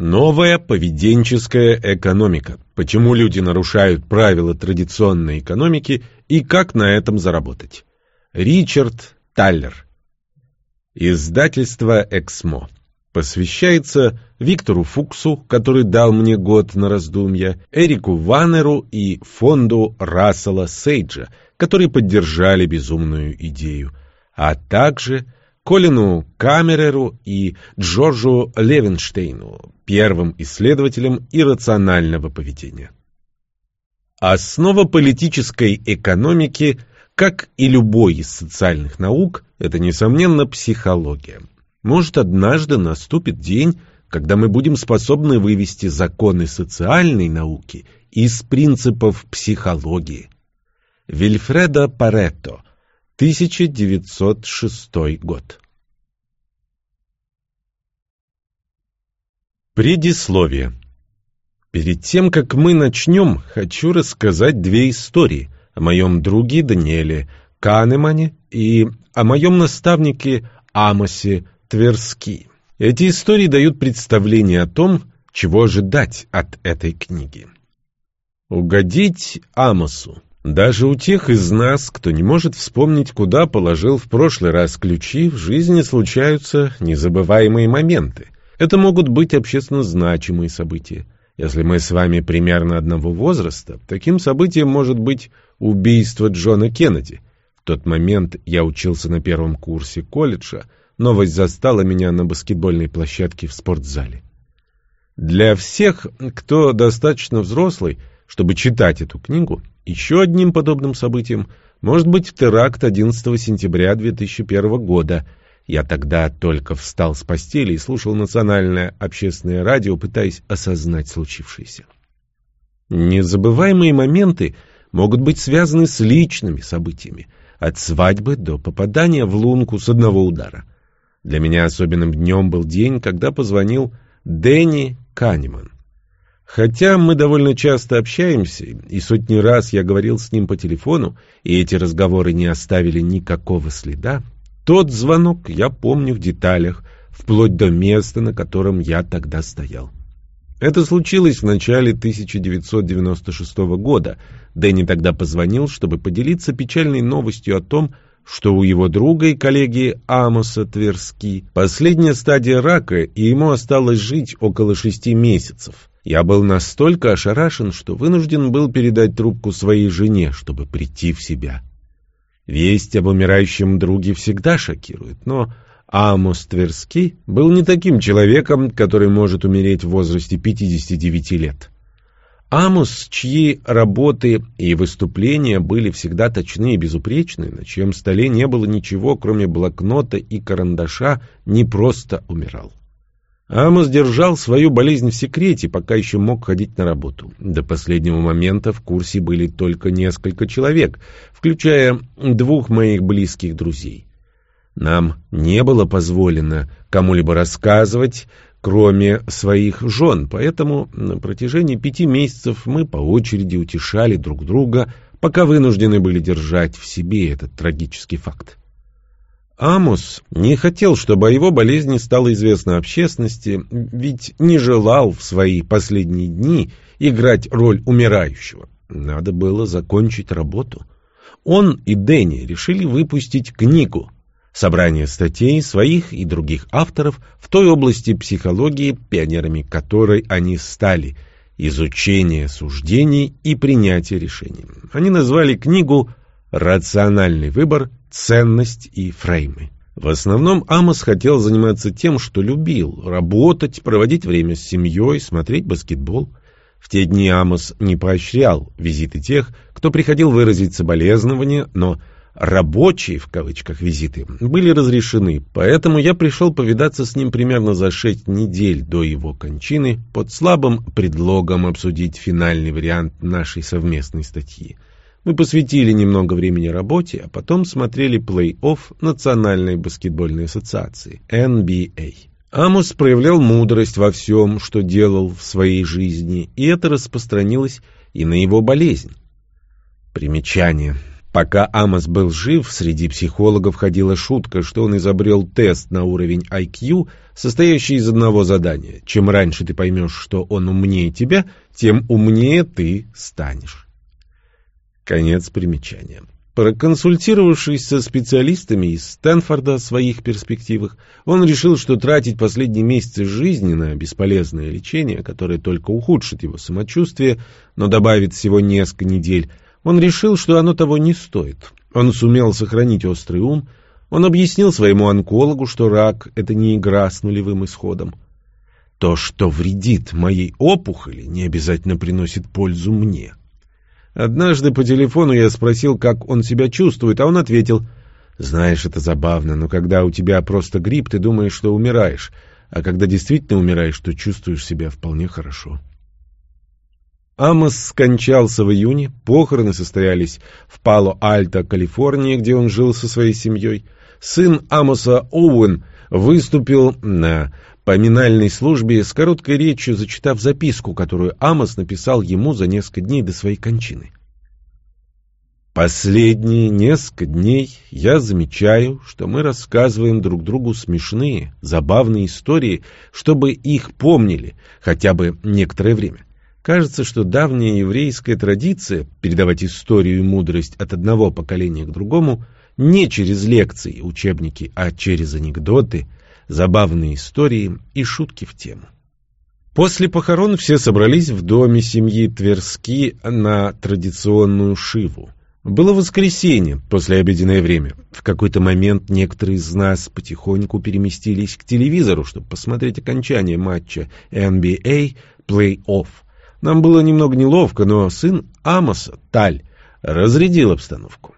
Новая поведенческая экономика. Почему люди нарушают правила традиционной экономики и как на этом заработать. Ричард Таллер. Издательство «Эксмо». Посвящается Виктору Фуксу, который дал мне год на раздумья, Эрику Ваннеру и фонду Рассела Сейджа, которые поддержали безумную идею, а также Колину Камереру и Джорджу Левенштейну, первым исследователем иррационального поведения. Основа политической экономики, как и любой из социальных наук, это, несомненно, психология. Может, однажды наступит день, когда мы будем способны вывести законы социальной науки из принципов психологии. Вильфредо Паретто, 1906 год. Предисловие. Перед тем, как мы начнем, хочу рассказать две истории о моем друге Даниэле Канемане и о моем наставнике Амосе Тверски. Эти истории дают представление о том, чего ожидать от этой книги. Угодить Амосу. Даже у тех из нас, кто не может вспомнить, куда положил в прошлый раз ключи, в жизни случаются незабываемые моменты. Это могут быть общественно значимые события. Если мы с вами примерно одного возраста, таким событием может быть убийство Джона Кеннеди. В тот момент я учился на первом курсе колледжа, новость застала меня на баскетбольной площадке в спортзале. Для всех, кто достаточно взрослый, чтобы читать эту книгу, еще одним подобным событием может быть теракт 11 сентября 2001 года. Я тогда только встал с постели и слушал национальное общественное радио, пытаясь осознать случившееся. Незабываемые моменты могут быть связаны с личными событиями, от свадьбы до попадания в лунку с одного удара. Для меня особенным днем был день, когда позвонил Дэнни Канеман. Хотя мы довольно часто общаемся, и сотни раз я говорил с ним по телефону, и эти разговоры не оставили никакого следа, тот звонок я помню в деталях, вплоть до места, на котором я тогда стоял. Это случилось в начале 1996 года. Дэнни тогда позвонил, чтобы поделиться печальной новостью о том, что у его друга и коллеги Амоса Тверски последняя стадия рака, и ему осталось жить около шести месяцев. Я был настолько ошарашен, что вынужден был передать трубку своей жене, чтобы прийти в себя. Весть об умирающем друге всегда шокирует, но Амос Тверский был не таким человеком, который может умереть в возрасте 59 лет. Амос, чьи работы и выступления были всегда точны и безупречны, на чьем столе не было ничего, кроме блокнота и карандаша, не просто умирал. Амос держал свою болезнь в секрете, пока еще мог ходить на работу. До последнего момента в курсе были только несколько человек, включая двух моих близких друзей. Нам не было позволено кому-либо рассказывать, кроме своих жен, поэтому на протяжении пяти месяцев мы по очереди утешали друг друга, пока вынуждены были держать в себе этот трагический факт. Амос не хотел, чтобы о его болезни стало известно общественности, ведь не желал в свои последние дни играть роль умирающего. Надо было закончить работу. Он и Дэнни решили выпустить книгу «Собрание статей своих и других авторов в той области психологии, пионерами которой они стали, изучение суждений и принятие решений». Они назвали книгу «Рациональный выбор ценность и фреймы. В основном Амос хотел заниматься тем, что любил – работать, проводить время с семьей, смотреть баскетбол. В те дни Амос не поощрял визиты тех, кто приходил выразить соболезнования, но «рабочие» в кавычках визиты были разрешены, поэтому я пришел повидаться с ним примерно за шесть недель до его кончины под слабым предлогом обсудить финальный вариант нашей совместной статьи. Мы посвятили немного времени работе, а потом смотрели плей-офф Национальной баскетбольной ассоциации, NBA. Амос проявлял мудрость во всем, что делал в своей жизни, и это распространилось и на его болезнь. Примечание. Пока Амос был жив, среди психологов ходила шутка, что он изобрел тест на уровень IQ, состоящий из одного задания. Чем раньше ты поймешь, что он умнее тебя, тем умнее ты станешь. Конец примечания. Проконсультировавшись со специалистами из Стэнфорда о своих перспективах, он решил, что тратить последние месяцы жизни на бесполезное лечение, которое только ухудшит его самочувствие, но добавит всего несколько недель, он решил, что оно того не стоит. Он сумел сохранить острый ум, он объяснил своему онкологу, что рак — это не игра с нулевым исходом. То, что вредит моей опухоли, не обязательно приносит пользу мне. Однажды по телефону я спросил, как он себя чувствует, а он ответил, «Знаешь, это забавно, но когда у тебя просто грипп, ты думаешь, что умираешь, а когда действительно умираешь, то чувствуешь себя вполне хорошо». Амос скончался в июне, похороны состоялись в Пало-Альто, Калифорния, где он жил со своей семьей. Сын Амоса Оуэн выступил на поминальной службе с короткой речью, зачитав записку, которую Амос написал ему за несколько дней до своей кончины. Последние несколько дней я замечаю, что мы рассказываем друг другу смешные, забавные истории, чтобы их помнили хотя бы некоторое время. Кажется, что давняя еврейская традиция передавать историю и мудрость от одного поколения к другому не через лекции и учебники, а через анекдоты – забавные истории и шутки в тему. После похорон все собрались в доме семьи Тверски на традиционную шиву. Было воскресенье, послеобеденное время. В какой-то момент некоторые из нас потихоньку переместились к телевизору, чтобы посмотреть окончание матча NBA Play-Off. Нам было немного неловко, но сын Амоса, Таль, разрядил обстановку.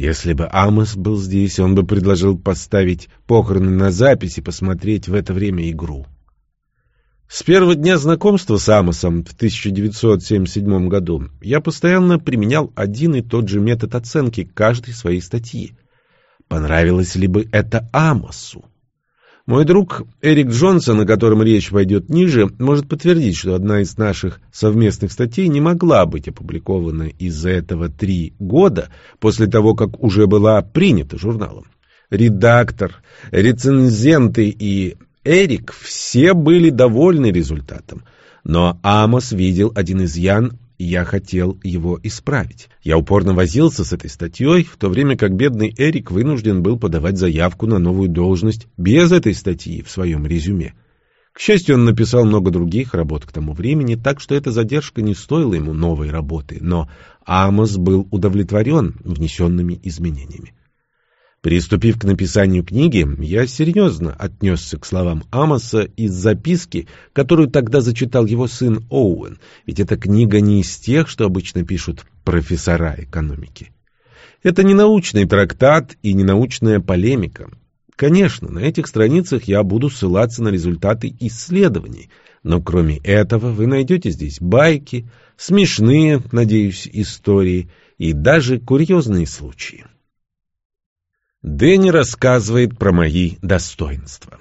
Если бы Амос был здесь, он бы предложил поставить похороны на запись и посмотреть в это время игру. С первого дня знакомства с Амосом в 1977 году я постоянно применял один и тот же метод оценки каждой своей статьи. Понравилось ли бы это Амосу? Мой друг Эрик Джонсон, о котором речь пойдет ниже, может подтвердить, что одна из наших совместных статей не могла быть опубликована из-за этого три года после того, как уже была принята журналом. Редактор, рецензенты и Эрик все были довольны результатом. Но Амос видел один изъян я хотел его исправить. Я упорно возился с этой статьей, в то время как бедный Эрик вынужден был подавать заявку на новую должность без этой статьи в своем резюме. К счастью, он написал много других работ к тому времени, так что эта задержка не стоила ему новой работы, но Амос был удовлетворен внесенными изменениями. Приступив к написанию книги, я серьезно отнесся к словам Амоса из записки, которую тогда зачитал его сын Оуэн, ведь эта книга не из тех, что обычно пишут профессора экономики. Это не научный трактат и не научная полемика. Конечно, на этих страницах я буду ссылаться на результаты исследований, но кроме этого вы найдете здесь байки, смешные, надеюсь, истории и даже курьезные случаи. Дэнни рассказывает про мои достоинства.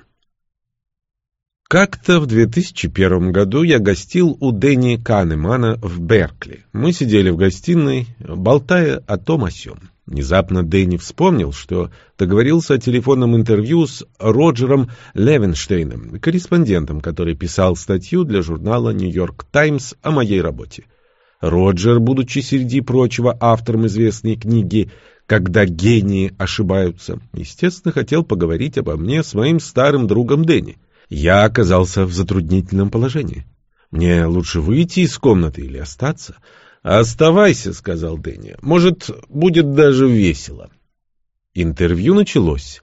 Как-то в 2001 году я гостил у Дэнни Канемана в Беркли. Мы сидели в гостиной, болтая о том о сём. Внезапно Дэнни вспомнил, что договорился о телефонном интервью с Роджером Левенштейном, корреспондентом, который писал статью для журнала «Нью-Йорк Таймс» о моей работе. Роджер, будучи среди прочего автором известной книги когда гении ошибаются. Естественно, хотел поговорить обо мне с моим старым другом Дэнни. Я оказался в затруднительном положении. Мне лучше выйти из комнаты или остаться? «Оставайся», — сказал Дэнни. «Может, будет даже весело». Интервью началось.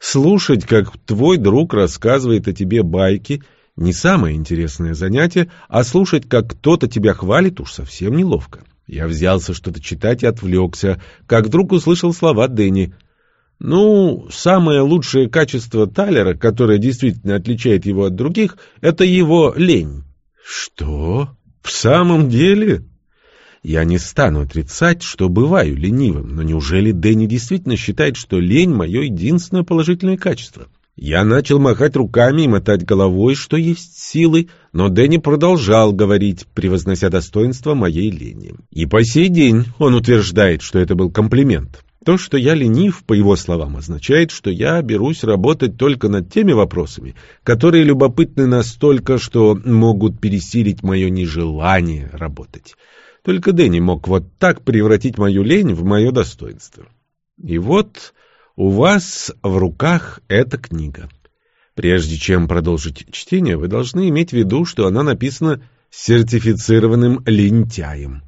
Слушать, как твой друг рассказывает о тебе байки, не самое интересное занятие, а слушать, как кто-то тебя хвалит, уж совсем неловко. Я взялся что-то читать и отвлекся, как вдруг услышал слова Дэнни. «Ну, самое лучшее качество Талера, которое действительно отличает его от других, это его лень». «Что? В самом деле?» Я не стану отрицать, что бываю ленивым, но неужели Дэнни действительно считает, что лень — мое единственное положительное качество? Я начал махать руками и мотать головой, что есть силы, но Дэнни продолжал говорить, превознося достоинство моей лени. И по сей день он утверждает, что это был комплимент. То, что я ленив, по его словам, означает, что я берусь работать только над теми вопросами, которые любопытны настолько, что могут пересилить мое нежелание работать. Только Дэнни мог вот так превратить мою лень в мое достоинство. И вот у вас в руках эта книга. Прежде чем продолжить чтение, вы должны иметь в виду, что она написана сертифицированным лентяем.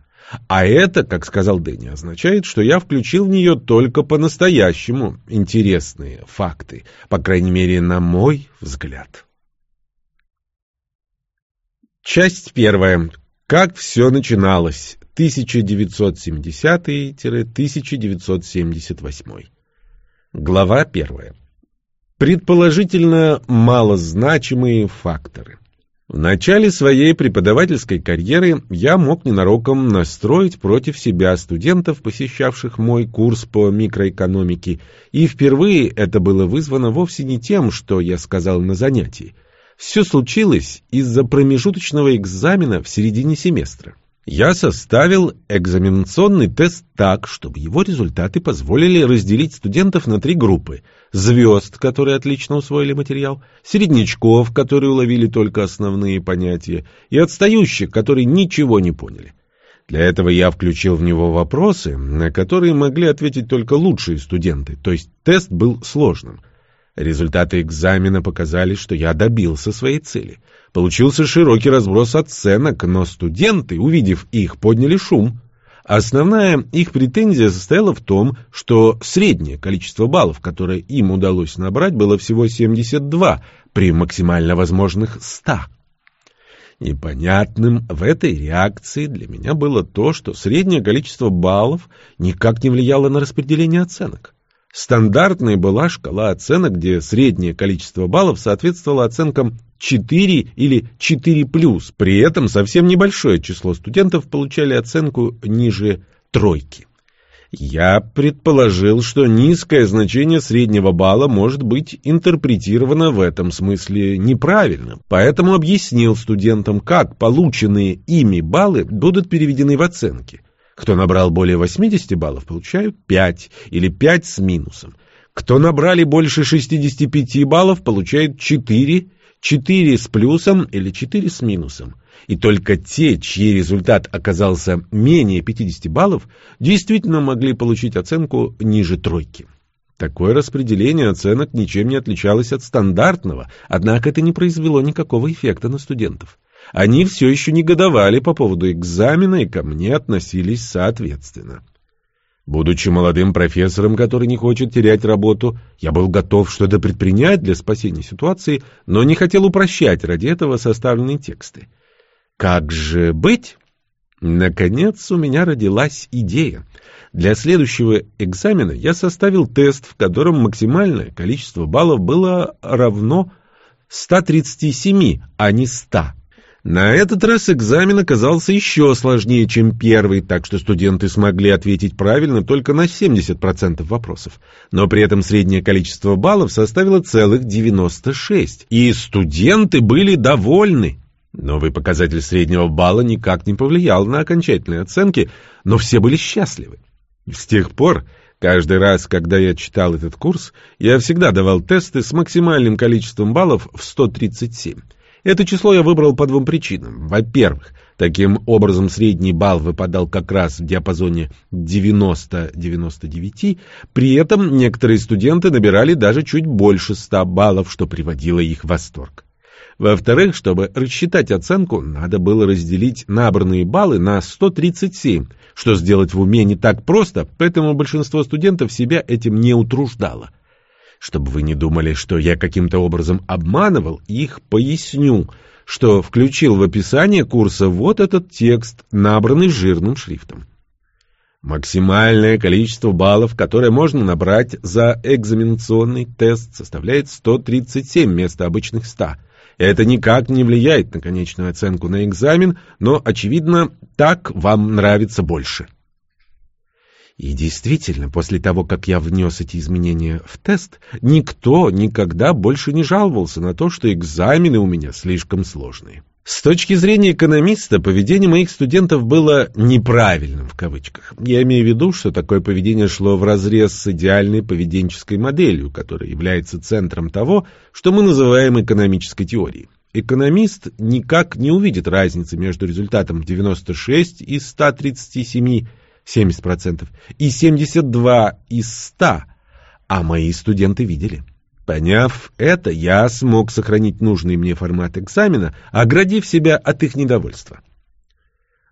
А это, как сказал Дэнни, означает, что я включил в нее только по-настоящему интересные факты, по крайней мере, на мой взгляд. Часть первая. Как все начиналось. 1970-1978. Глава первая. Предположительно малозначимые факторы. В начале своей преподавательской карьеры я мог ненароком настроить против себя студентов, посещавших мой курс по микроэкономике, и впервые это было вызвано вовсе не тем, что я сказал на занятии. Все случилось из-за промежуточного экзамена в середине семестра. Я составил экзаменационный тест так, чтобы его результаты позволили разделить студентов на три группы. Звезд, которые отлично усвоили материал, середнячков, которые уловили только основные понятия, и отстающих, которые ничего не поняли. Для этого я включил в него вопросы, на которые могли ответить только лучшие студенты, то есть тест был сложным. Результаты экзамена показали, что я добился своей цели. Получился широкий разброс оценок, но студенты, увидев их, подняли шум. Основная их претензия состояла в том, что среднее количество баллов, которое им удалось набрать, было всего 72 при максимально возможных 100. Непонятным в этой реакции для меня было то, что среднее количество баллов никак не влияло на распределение оценок. Стандартной была шкала оценок, где среднее количество баллов соответствовало оценкам 4 или 4+, при этом совсем небольшое число студентов получали оценку ниже тройки. Я предположил, что низкое значение среднего балла может быть интерпретировано в этом смысле неправильно, поэтому объяснил студентам, как полученные ими баллы будут переведены в оценки. Кто набрал более 80 баллов, получают 5 или 5 с минусом. Кто набрали больше 65 баллов, получает 4, 4 с плюсом или 4 с минусом. И только те, чьи результат оказался менее 50 баллов, действительно могли получить оценку ниже тройки. Такое распределение оценок ничем не отличалось от стандартного, однако это не произвело никакого эффекта на студентов. Они все еще негодовали по поводу экзамена и ко мне относились соответственно. Будучи молодым профессором, который не хочет терять работу, я был готов что-то предпринять для спасения ситуации, но не хотел упрощать ради этого составленные тексты. Как же быть? Наконец у меня родилась идея. Для следующего экзамена я составил тест, в котором максимальное количество баллов было равно 137, а не 100. На этот раз экзамен оказался еще сложнее, чем первый, так что студенты смогли ответить правильно только на 70% вопросов. Но при этом среднее количество баллов составило целых 96, и студенты были довольны. Новый показатель среднего балла никак не повлиял на окончательные оценки, но все были счастливы. С тех пор, каждый раз, когда я читал этот курс, я всегда давал тесты с максимальным количеством баллов в 137. Это число я выбрал по двум причинам. Во-первых, таким образом средний балл выпадал как раз в диапазоне 90-99, при этом некоторые студенты набирали даже чуть больше 100 баллов, что приводило их в восторг. Во-вторых, чтобы рассчитать оценку, надо было разделить набранные баллы на 137, что сделать в уме не так просто, поэтому большинство студентов себя этим не утруждало. Чтобы вы не думали, что я каким-то образом обманывал их, поясню, что включил в описание курса вот этот текст, набранный жирным шрифтом. Максимальное количество баллов, которое можно набрать за экзаменационный тест, составляет 137 вместо обычных 100. Это никак не влияет на конечную оценку на экзамен, но, очевидно, так вам нравится больше. И действительно, после того, как я внес эти изменения в тест, никто никогда больше не жаловался на то, что экзамены у меня слишком сложные. С точки зрения экономиста, поведение моих студентов было «неправильным» в кавычках. Я имею в виду, что такое поведение шло вразрез с идеальной поведенческой моделью, которая является центром того, что мы называем экономической теорией. Экономист никак не увидит разницы между результатом 96 из 137, 70%, и 72 из 100, а мои студенты видели. Поняв это, я смог сохранить нужный мне формат экзамена, оградив себя от их недовольства.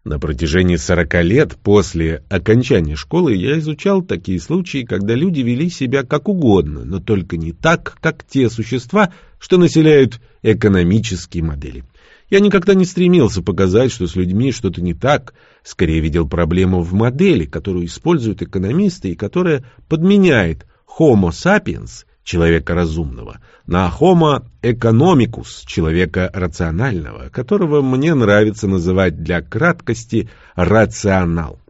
На протяжении 40 лет после окончания школы я изучал такие случаи, когда люди вели себя как угодно, но только не так, как те существа, что населяют экономические модели. Я никогда не стремился показать, что с людьми что-то не так, скорее видел проблему в модели, которую используют экономисты и которая подменяет Homo sapiens – человека разумного, на Homo economicus, человека рационального, которого мне нравится называть для краткости рационал.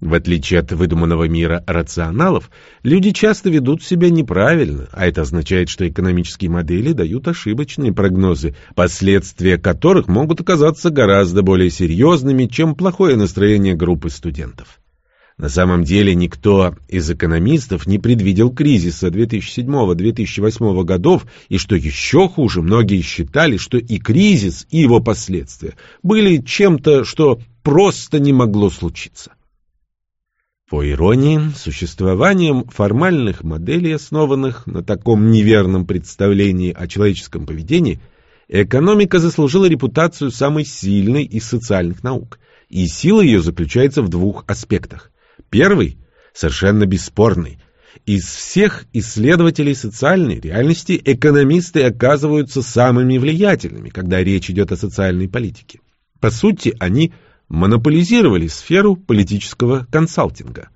В отличие от выдуманного мира рационалов, люди часто ведут себя неправильно, а это означает, что экономические модели дают ошибочные прогнозы, последствия которых могут оказаться гораздо более серьезными, чем плохое настроение группы студентов. На самом деле никто из экономистов не предвидел кризиса 2007-2008 годов, и что еще хуже, многие считали, что и кризис, и его последствия были чем-то, что просто не могло случиться. По иронии, существованием формальных моделей, основанных на таком неверном представлении о человеческом поведении, экономика заслужила репутацию самой сильной из социальных наук, и сила ее заключается в двух аспектах – Первый совершенно бесспорный. Из всех исследователей социальной реальности экономисты оказываются самыми влиятельными, когда речь идет о социальной политике. По сути, они монополизировали сферу политического консалтинга.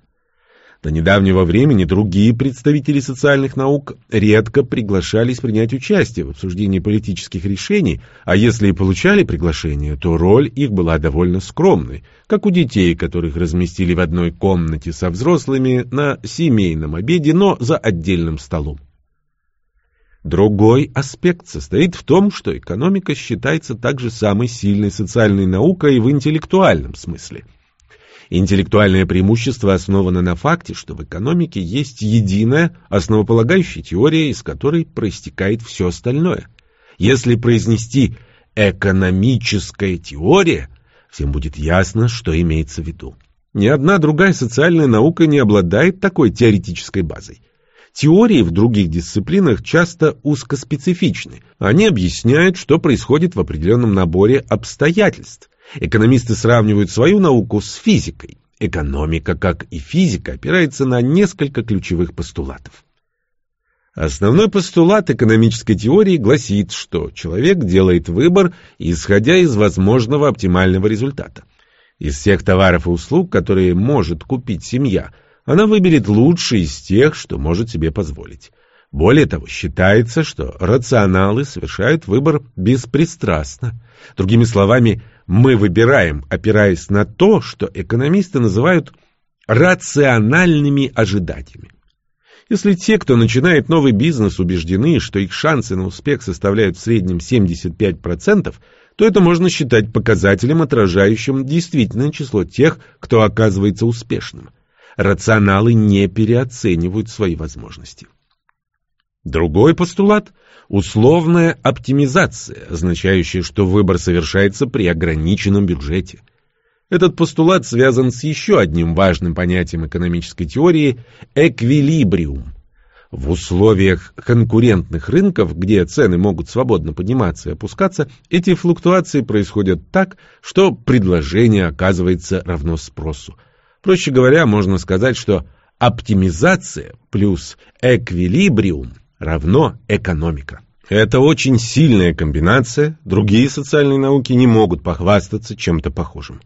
До недавнего времени другие представители социальных наук редко приглашались принять участие в обсуждении политических решений, а если и получали приглашение, то роль их была довольно скромной, как у детей, которых разместили в одной комнате со взрослыми на семейном обеде, но за отдельным столом. Другой аспект состоит в том, что экономика считается также самой сильной социальной наукой в интеллектуальном смысле – Интеллектуальное преимущество основано на факте, что в экономике есть единая, основополагающая теория, из которой проистекает все остальное. Если произнести «экономическая теория», всем будет ясно, что имеется в виду. Ни одна другая социальная наука не обладает такой теоретической базой. Теории в других дисциплинах часто узкоспецифичны. Они объясняют, что происходит в определенном наборе обстоятельств. Экономисты сравнивают свою науку с физикой. Экономика, как и физика, опирается на несколько ключевых постулатов. Основной постулат экономической теории гласит, что человек делает выбор, исходя из возможного оптимального результата. Из всех товаров и услуг, которые может купить семья, она выберет лучшие из тех, что может себе позволить. Более того, считается, что рационалы совершают выбор беспристрастно. Другими словами, мы выбираем, опираясь на то, что экономисты называют рациональными ожиданиями. Если те, кто начинает новый бизнес, убеждены, что их шансы на успех составляют в среднем 75%, то это можно считать показателем, отражающим действительное число тех, кто оказывается успешным. Рационалы не переоценивают свои возможности. Другой постулат – условная оптимизация, означающая, что выбор совершается при ограниченном бюджете. Этот постулат связан с еще одним важным понятием экономической теории – эквилибриум. В условиях конкурентных рынков, где цены могут свободно подниматься и опускаться, эти флуктуации происходят так, что предложение оказывается равно спросу. Проще говоря, можно сказать, что оптимизация плюс эквилибриум равно экономика. Это очень сильная комбинация, другие социальные науки не могут похвастаться чем-то похожим.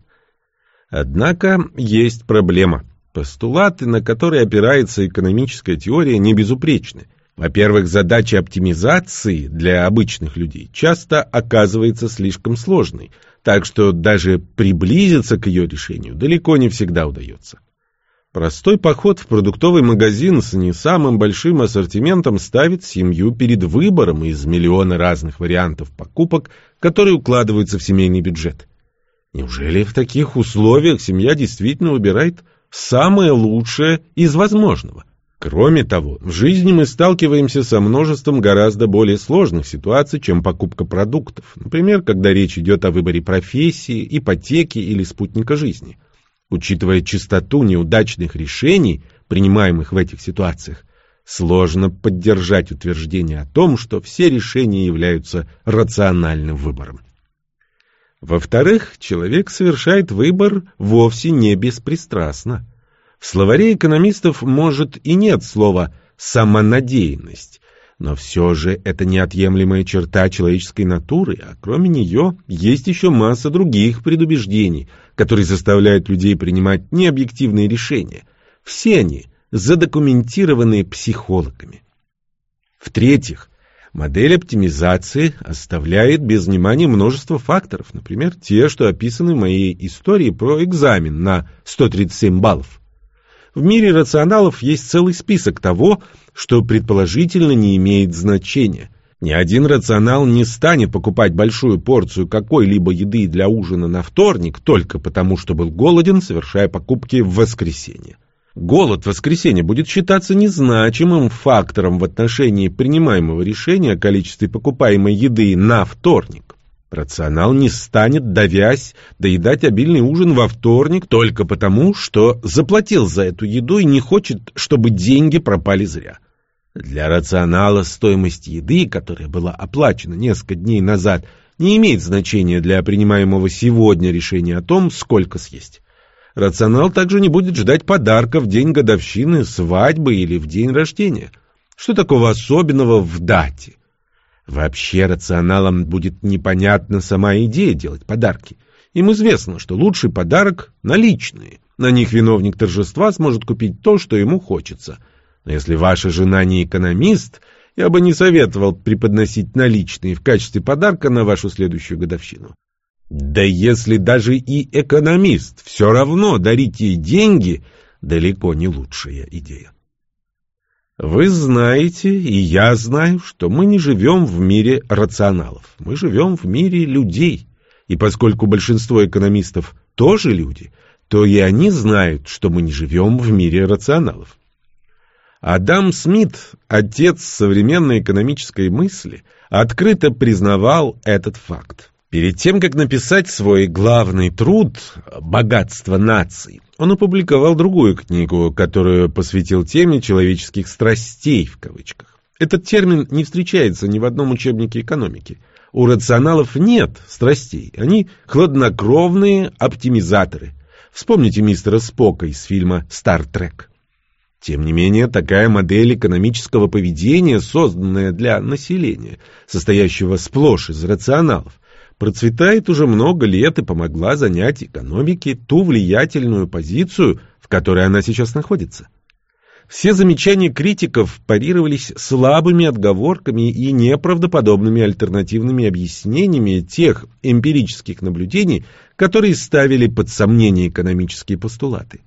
Однако есть проблема. Постулаты, на которые опирается экономическая теория, не безупречны. Во-первых, задача оптимизации для обычных людей часто оказывается слишком сложной, так что даже приблизиться к ее решению далеко не всегда удается. Простой поход в продуктовый магазин с не самым большим ассортиментом ставит семью перед выбором из миллиона разных вариантов покупок, которые укладываются в семейный бюджет. Неужели в таких условиях семья действительно выбирает самое лучшее из возможного? Кроме того, в жизни мы сталкиваемся со множеством гораздо более сложных ситуаций, чем покупка продуктов. Например, когда речь идет о выборе профессии, ипотеки или спутника жизни. Учитывая частоту неудачных решений, принимаемых в этих ситуациях, сложно поддержать утверждение о том, что все решения являются рациональным выбором. Во-вторых, человек совершает выбор вовсе не беспристрастно. В словаре экономистов может и нет слова «самонадеянность», но все же это неотъемлемая черта человеческой натуры, а кроме нее есть еще масса других предубеждений, которые заставляют людей принимать необъективные решения. Все они задокументированы психологами. В-третьих, модель оптимизации оставляет без внимания множество факторов, например, те, что описаны в моей истории про экзамен на 137 баллов. В мире рационалов есть целый список того, что предположительно не имеет значения. Ни один рационал не станет покупать большую порцию какой-либо еды для ужина на вторник только потому, что был голоден, совершая покупки в воскресенье. Голод в воскресенье будет считаться незначимым фактором в отношении принимаемого решения о количестве покупаемой еды на вторник. Рационал не станет, давясь, доедать обильный ужин во вторник только потому, что заплатил за эту еду и не хочет, чтобы деньги пропали зря. Для рационала стоимость еды, которая была оплачена несколько дней назад, не имеет значения для принимаемого сегодня решения о том, сколько съесть. Рационал также не будет ждать подарка в день годовщины, свадьбы или в день рождения. Что такого особенного в дате? Вообще рационалам будет непонятна сама идея делать подарки. Им известно, что лучший подарок – наличные. На них виновник торжества сможет купить то, что ему хочется. Но если ваша жена не экономист, я бы не советовал преподносить наличные в качестве подарка на вашу следующую годовщину. Да если даже и экономист, все равно дарить ей деньги – далеко не лучшая идея. Вы знаете, и я знаю, что мы не живем в мире рационалов. Мы живем в мире людей. И поскольку большинство экономистов тоже люди, то и они знают, что мы не живем в мире рационалов. Адам Смит, отец современной экономической мысли, открыто признавал этот факт. Перед тем, как написать свой главный труд «Богатство наций», он опубликовал другую книгу, которую посвятил теме человеческих страстей в кавычках. Этот термин не встречается ни в одном учебнике экономики. У рационалов нет страстей, они хладнокровные оптимизаторы. Вспомните мистера Спока из фильма «Стартрек». Тем не менее, такая модель экономического поведения, созданная для населения, состоящего сплошь из рационалов, процветает уже много лет и помогла занять экономике ту влиятельную позицию, в которой она сейчас находится. Все замечания критиков парировались слабыми отговорками и неправдоподобными альтернативными объяснениями тех эмпирических наблюдений, которые ставили под сомнение экономические постулаты.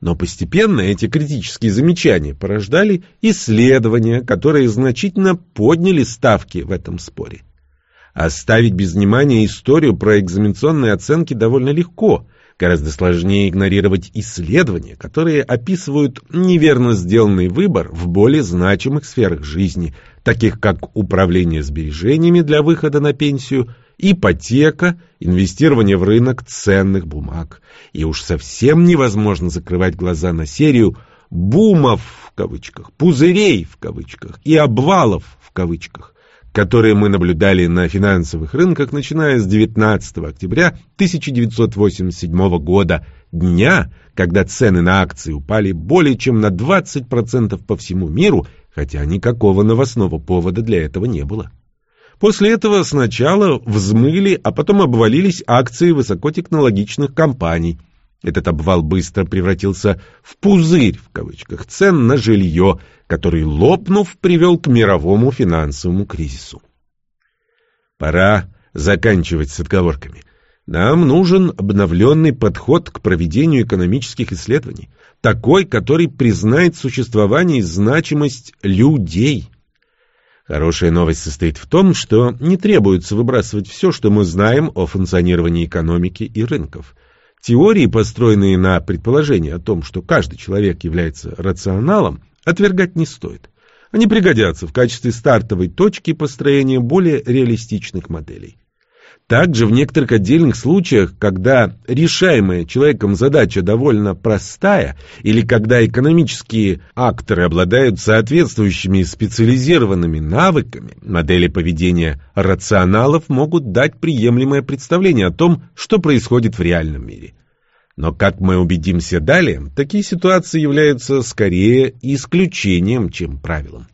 Но постепенно эти критические замечания порождали исследования, которые значительно подняли ставки в этом споре. Оставить без внимания историю про экзаменационные оценки довольно легко. Гораздо сложнее игнорировать исследования, которые описывают неверно сделанный выбор в более значимых сферах жизни, таких как управление сбережениями для выхода на пенсию, ипотека, инвестирование в рынок ценных бумаг. И уж совсем невозможно закрывать глаза на серию «бумов» в кавычках, «пузырей» в кавычках и «обвалов» в кавычках которые мы наблюдали на финансовых рынках, начиная с 19 октября 1987 года, дня, когда цены на акции упали более чем на 20% по всему миру, хотя никакого новостного повода для этого не было. После этого сначала взмыли, а потом обвалились акции высокотехнологичных компаний – этот обвал быстро превратился в «пузырь» в кавычках цен на жилье, который, лопнув, привел к мировому финансовому кризису. Пора заканчивать с отговорками. Нам нужен обновленный подход к проведению экономических исследований, такой, который признает существование и значимость людей. Хорошая новость состоит в том, что не требуется выбрасывать все, что мы знаем о функционировании экономики и рынков. Теории, построенные на предположении о том, что каждый человек является рационалом, отвергать не стоит. Они пригодятся в качестве стартовой точки построения более реалистичных моделей. Также в некоторых отдельных случаях, когда решаемая человеком задача довольно простая, или когда экономические акторы обладают соответствующими специализированными навыками, модели поведения рационалов могут дать приемлемое представление о том, что происходит в реальном мире. Но, как мы убедимся далее, такие ситуации являются скорее исключением, чем правилом.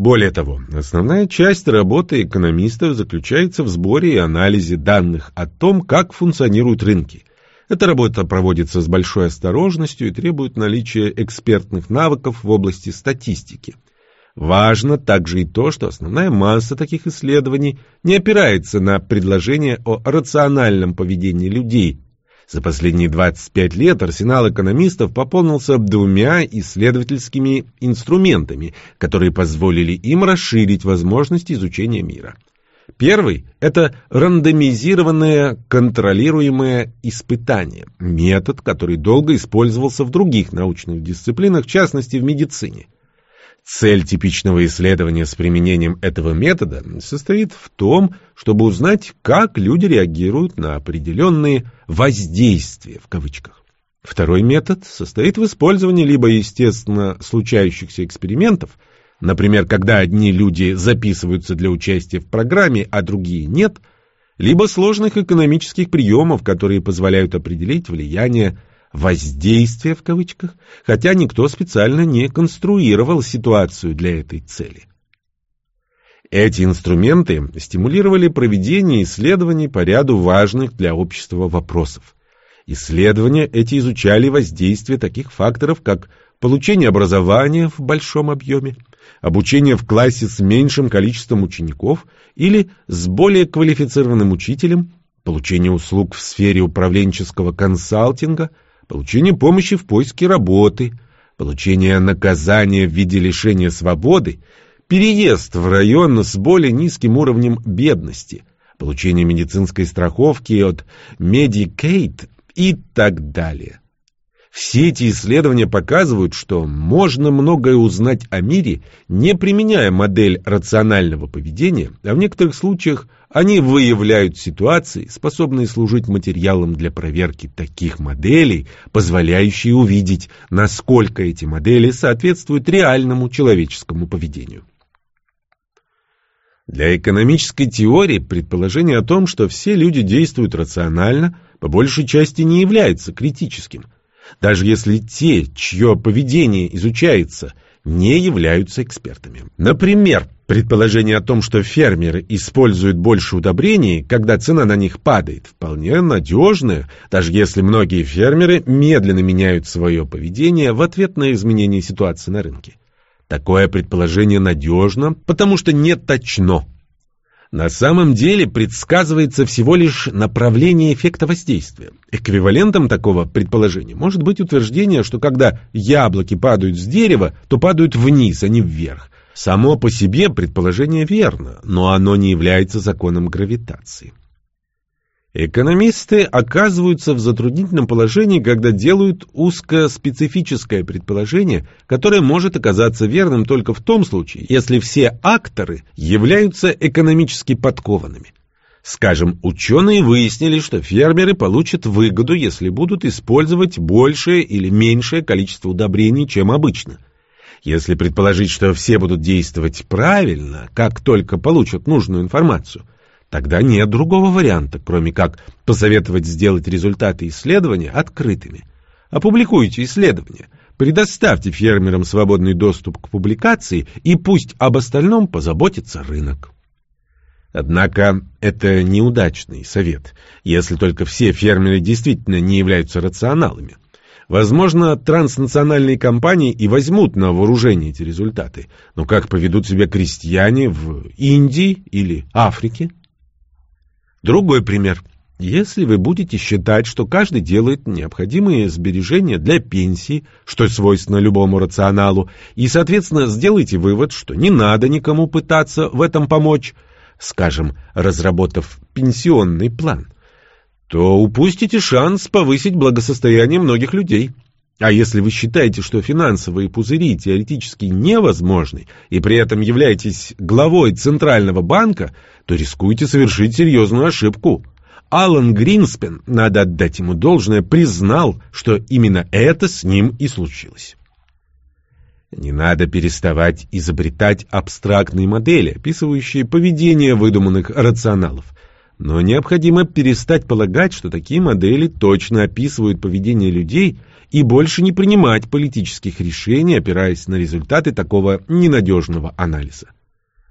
Более того, основная часть работы экономистов заключается в сборе и анализе данных о том, как функционируют рынки. Эта работа проводится с большой осторожностью и требует наличия экспертных навыков в области статистики. Важно также и то, что основная масса таких исследований не опирается на предложения о рациональном поведении людей, за последние 25 лет арсенал экономистов пополнился двумя исследовательскими инструментами, которые позволили им расширить возможности изучения мира. Первый – это рандомизированное контролируемое испытание, метод, который долго использовался в других научных дисциплинах, в частности в медицине – Цель типичного исследования с применением этого метода состоит в том, чтобы узнать, как люди реагируют на определенные «воздействия» в кавычках. Второй метод состоит в использовании либо естественно случающихся экспериментов, например, когда одни люди записываются для участия в программе, а другие нет, либо сложных экономических приемов, которые позволяют определить влияние воздействия в кавычках, хотя никто специально не конструировал ситуацию для этой цели. Эти инструменты стимулировали проведение исследований по ряду важных для общества вопросов. Исследования эти изучали воздействие таких факторов, как получение образования в большом объеме, обучение в классе с меньшим количеством учеников или с более квалифицированным учителем, получение услуг в сфере управленческого консалтинга – получение помощи в поиске работы, получение наказания в виде лишения свободы, переезд в район с более низким уровнем бедности, получение медицинской страховки от Medicaid и так далее. Все эти исследования показывают, что можно многое узнать о мире, не применяя модель рационального поведения, а в некоторых случаях они выявляют ситуации, способные служить материалом для проверки таких моделей, позволяющие увидеть, насколько эти модели соответствуют реальному человеческому поведению. Для экономической теории предположение о том, что все люди действуют рационально, по большей части не является критическим – даже если те, чье поведение изучается, не являются экспертами. Например, предположение о том, что фермеры используют больше удобрений, когда цена на них падает, вполне надежное, даже если многие фермеры медленно меняют свое поведение в ответ на изменение ситуации на рынке. Такое предположение надежно, потому что не точно. На самом деле предсказывается всего лишь направление эффекта воздействия. Эквивалентом такого предположения может быть утверждение, что когда яблоки падают с дерева, то падают вниз, а не вверх. Само по себе предположение верно, но оно не является законом гравитации. Экономисты оказываются в затруднительном положении, когда делают узкоспецифическое предположение, которое может оказаться верным только в том случае, если все акторы являются экономически подкованными. Скажем, ученые выяснили, что фермеры получат выгоду, если будут использовать большее или меньшее количество удобрений, чем обычно. Если предположить, что все будут действовать правильно, как только получат нужную информацию – Тогда нет другого варианта, кроме как посоветовать сделать результаты исследования открытыми. Опубликуйте исследования, предоставьте фермерам свободный доступ к публикации и пусть об остальном позаботится рынок. Однако это неудачный совет, если только все фермеры действительно не являются рационалами. Возможно, транснациональные компании и возьмут на вооружение эти результаты, но как поведут себя крестьяне в Индии или Африке? Другой пример. Если вы будете считать, что каждый делает необходимые сбережения для пенсии, что свойственно любому рационалу, и, соответственно, сделаете вывод, что не надо никому пытаться в этом помочь, скажем, разработав пенсионный план, то упустите шанс повысить благосостояние многих людей. А если вы считаете, что финансовые пузыри теоретически невозможны, и при этом являетесь главой Центрального банка, то рискуете совершить серьезную ошибку – Алан Гринспен, надо отдать ему должное, признал, что именно это с ним и случилось. Не надо переставать изобретать абстрактные модели, описывающие поведение выдуманных рационалов. Но необходимо перестать полагать, что такие модели точно описывают поведение людей и больше не принимать политических решений, опираясь на результаты такого ненадежного анализа.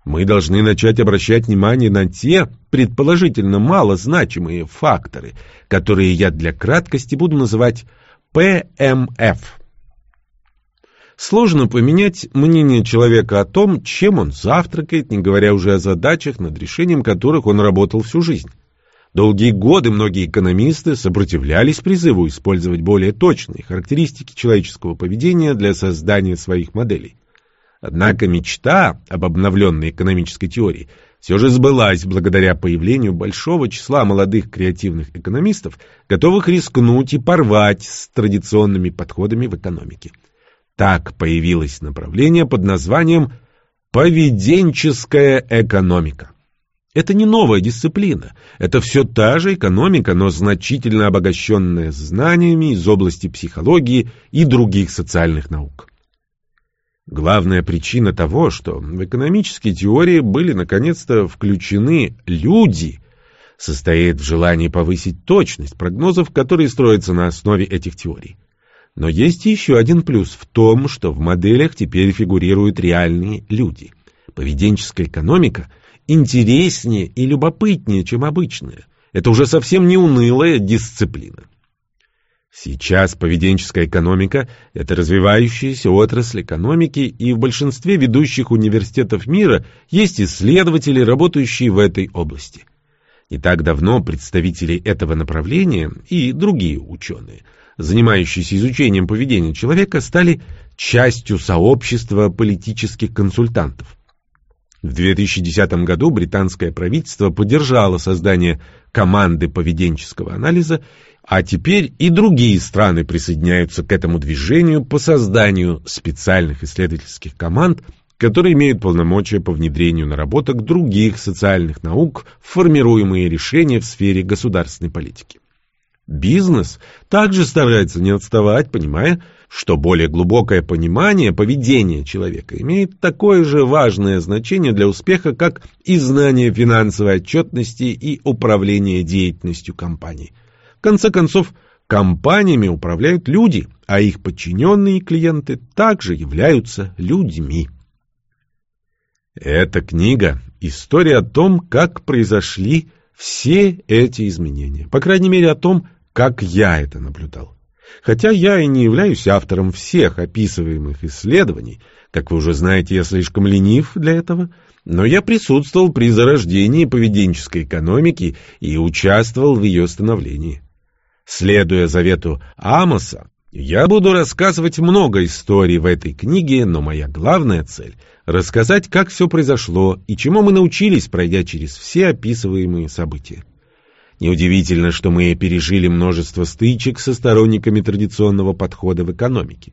Мы должны начать обращать внимание на те, предположительно малозначимые факторы, которые я для краткости буду называть ПМФ. Сложно поменять мнение человека о том, чем он завтракает, не говоря уже о задачах, над решением которых он работал всю жизнь. Долгие годы многие экономисты сопротивлялись призыву использовать более точные характеристики человеческого поведения для создания своих моделей. Однако мечта об обновленной экономической теории все же сбылась благодаря появлению большого числа молодых креативных экономистов, готовых рискнуть и порвать с традиционными подходами в экономике. Так появилось направление под названием «поведенческая экономика». Это не новая дисциплина, это все та же экономика, но значительно обогащенная знаниями из области психологии и других социальных наук. Главная причина того, что в экономические теории были наконец-то включены люди, состоит в желании повысить точность прогнозов, которые строятся на основе этих теорий. Но есть еще один плюс в том, что в моделях теперь фигурируют реальные люди. Поведенческая экономика интереснее и любопытнее, чем обычная. Это уже совсем не унылая дисциплина. Сейчас поведенческая экономика – это развивающаяся отрасль экономики, и в большинстве ведущих университетов мира есть исследователи, работающие в этой области. Не так давно представители этого направления и другие ученые, занимающиеся изучением поведения человека, стали частью сообщества политических консультантов. В 2010 году британское правительство поддержало создание команды поведенческого анализа, а теперь и другие страны присоединяются к этому движению по созданию специальных исследовательских команд, которые имеют полномочия по внедрению наработок других социальных наук в формируемые решения в сфере государственной политики. Бизнес также старается не отставать, понимая, что более глубокое понимание поведения человека имеет такое же важное значение для успеха, как и знание финансовой отчетности и управление деятельностью компании. В конце концов, компаниями управляют люди, а их подчиненные клиенты также являются людьми. Эта книга – история о том, как произошли все эти изменения, по крайней мере о том, как я это наблюдал. Хотя я и не являюсь автором всех описываемых исследований, как вы уже знаете, я слишком ленив для этого, но я присутствовал при зарождении поведенческой экономики и участвовал в ее становлении. Следуя завету Амоса, я буду рассказывать много историй в этой книге, но моя главная цель — рассказать, как все произошло и чему мы научились, пройдя через все описываемые события. Неудивительно, что мы пережили множество стычек со сторонниками традиционного подхода в экономике.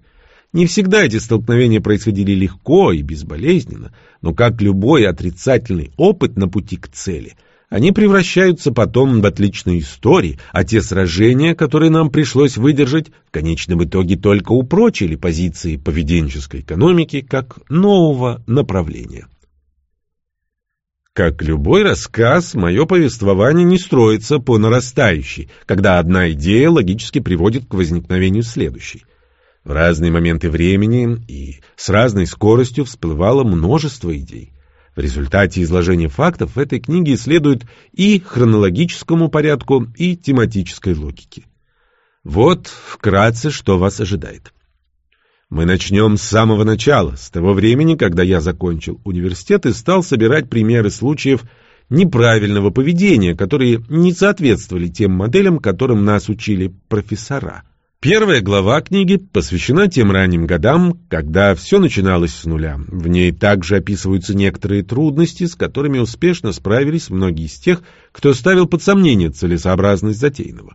Не всегда эти столкновения происходили легко и безболезненно, но как любой отрицательный опыт на пути к цели, они превращаются потом в отличные истории, а те сражения, которые нам пришлось выдержать, в конечном итоге только упрочили позиции поведенческой экономики как нового направления. Как любой рассказ, мое повествование не строится по нарастающей, когда одна идея логически приводит к возникновению следующей. В разные моменты времени и с разной скоростью всплывало множество идей. В результате изложения фактов в этой книге следует и хронологическому порядку, и тематической логике. Вот вкратце, что вас ожидает. Мы начнем с самого начала, с того времени, когда я закончил университет и стал собирать примеры случаев неправильного поведения, которые не соответствовали тем моделям, которым нас учили профессора. Первая глава книги посвящена тем ранним годам, когда все начиналось с нуля. В ней также описываются некоторые трудности, с которыми успешно справились многие из тех, кто ставил под сомнение целесообразность затеянного.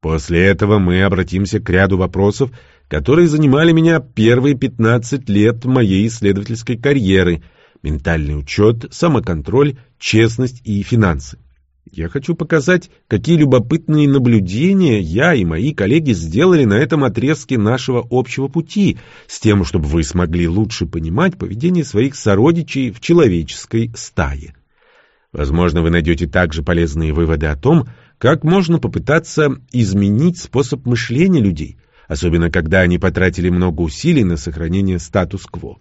После этого мы обратимся к ряду вопросов, которые занимали меня первые 15 лет моей исследовательской карьеры – ментальный учет, самоконтроль, честность и финансы. Я хочу показать, какие любопытные наблюдения я и мои коллеги сделали на этом отрезке нашего общего пути, с тем, чтобы вы смогли лучше понимать поведение своих сородичей в человеческой стае. Возможно, вы найдете также полезные выводы о том, как можно попытаться изменить способ мышления людей, особенно когда они потратили много усилий на сохранение статус-кво.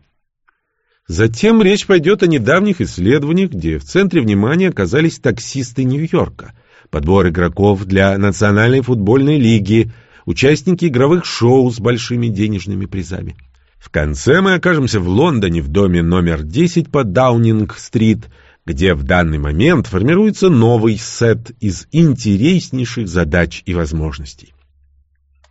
Затем речь пойдет о недавних исследованиях, где в центре внимания оказались таксисты Нью-Йорка, подбор игроков для Национальной футбольной лиги, участники игровых шоу с большими денежными призами. В конце мы окажемся в Лондоне в доме номер 10 по Даунинг-стрит, где в данный момент формируется новый сет из интереснейших задач и возможностей.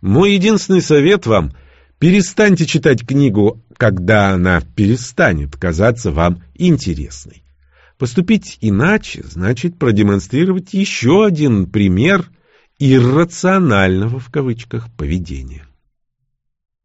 Мой единственный совет вам – перестаньте читать книгу, когда она перестанет казаться вам интересной. Поступить иначе значит продемонстрировать еще один пример иррационального в кавычках поведения.